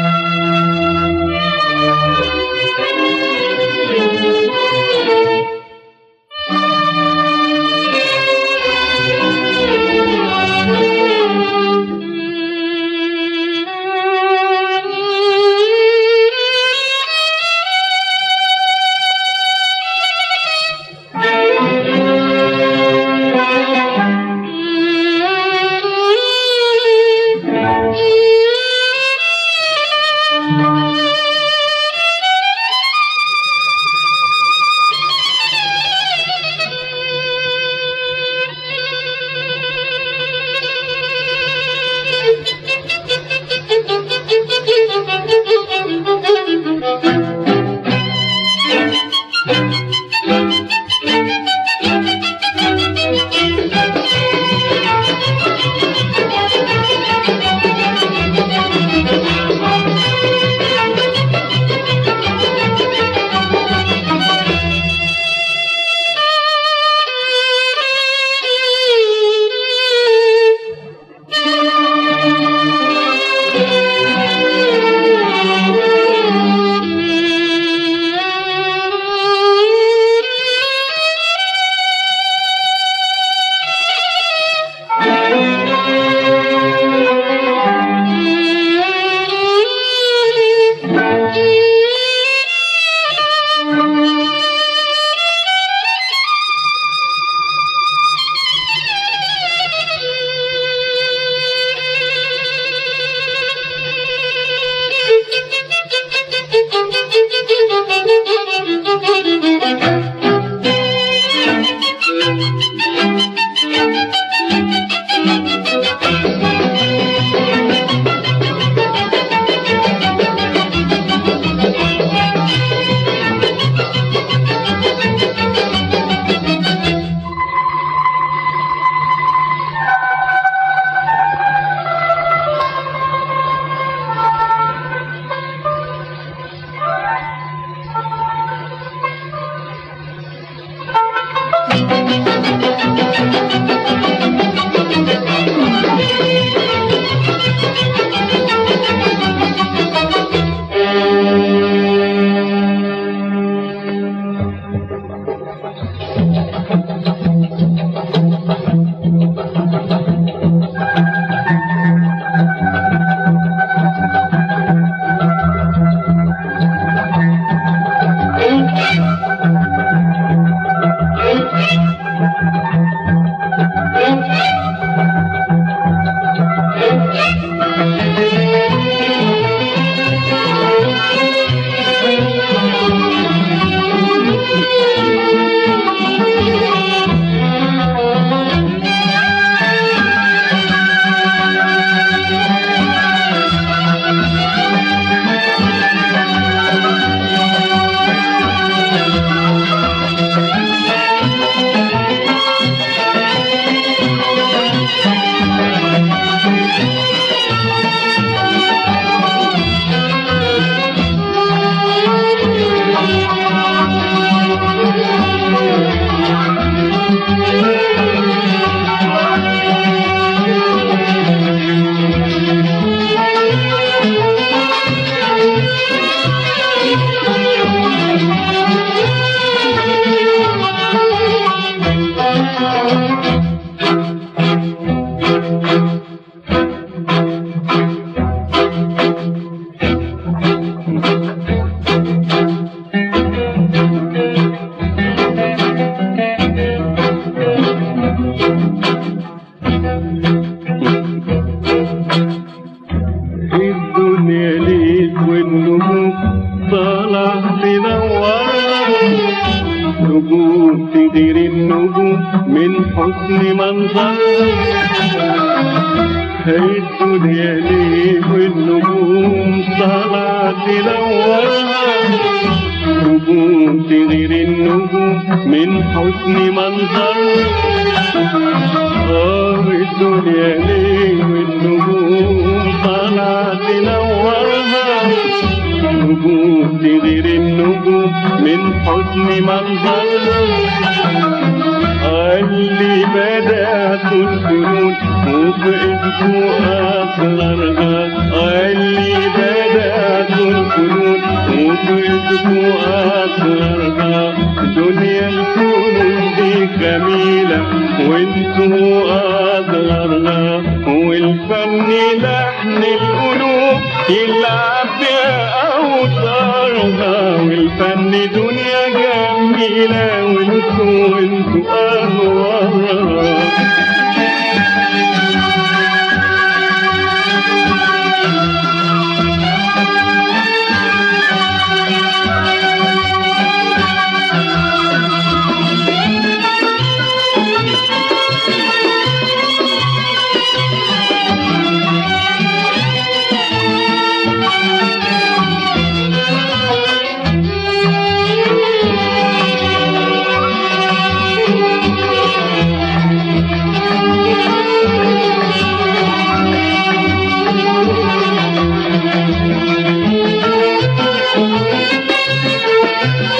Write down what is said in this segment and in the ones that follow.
الدنيا من حسن منظر هي الدنيا ليل والنجوم طالع تنور نجوم تغير النجوم من حسن منظر. آه الدنيا ليه والنجوم طالعة تنورها نجوم تغير النجوم من حسن قال لي بدأت الفنون وبقيتكم أصغرها قال لي بدأت الفنون دنيا الفنون دي جميلة وانتوا أصغرها والفن لحن القلوب يلعب بأوتارها والفن دنيا جميلة وانتوا وانتوا أنوارها Thank you.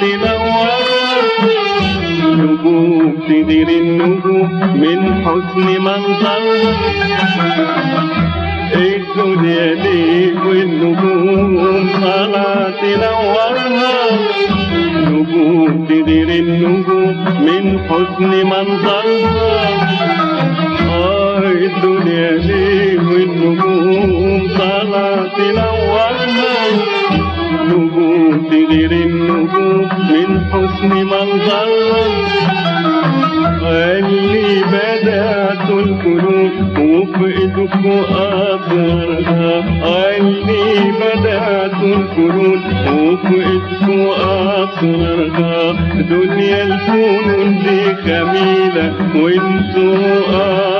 طالعة تنور نجوم تدير النجوم من حسن منظرها الدنيا ليل والنجوم طالعة تنورها نجوم تدير النجوم من حسن منظرها منظرها اللي بدأت القلوب وفقدكوا أثرها اللي بدأت القلوب وفقدكوا أثرها دنيا الفنون دي جميلة وانتوا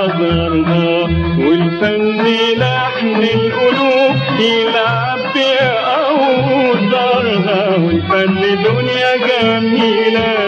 أثرها والفن لحن القلوب يلعب دنيا جميلة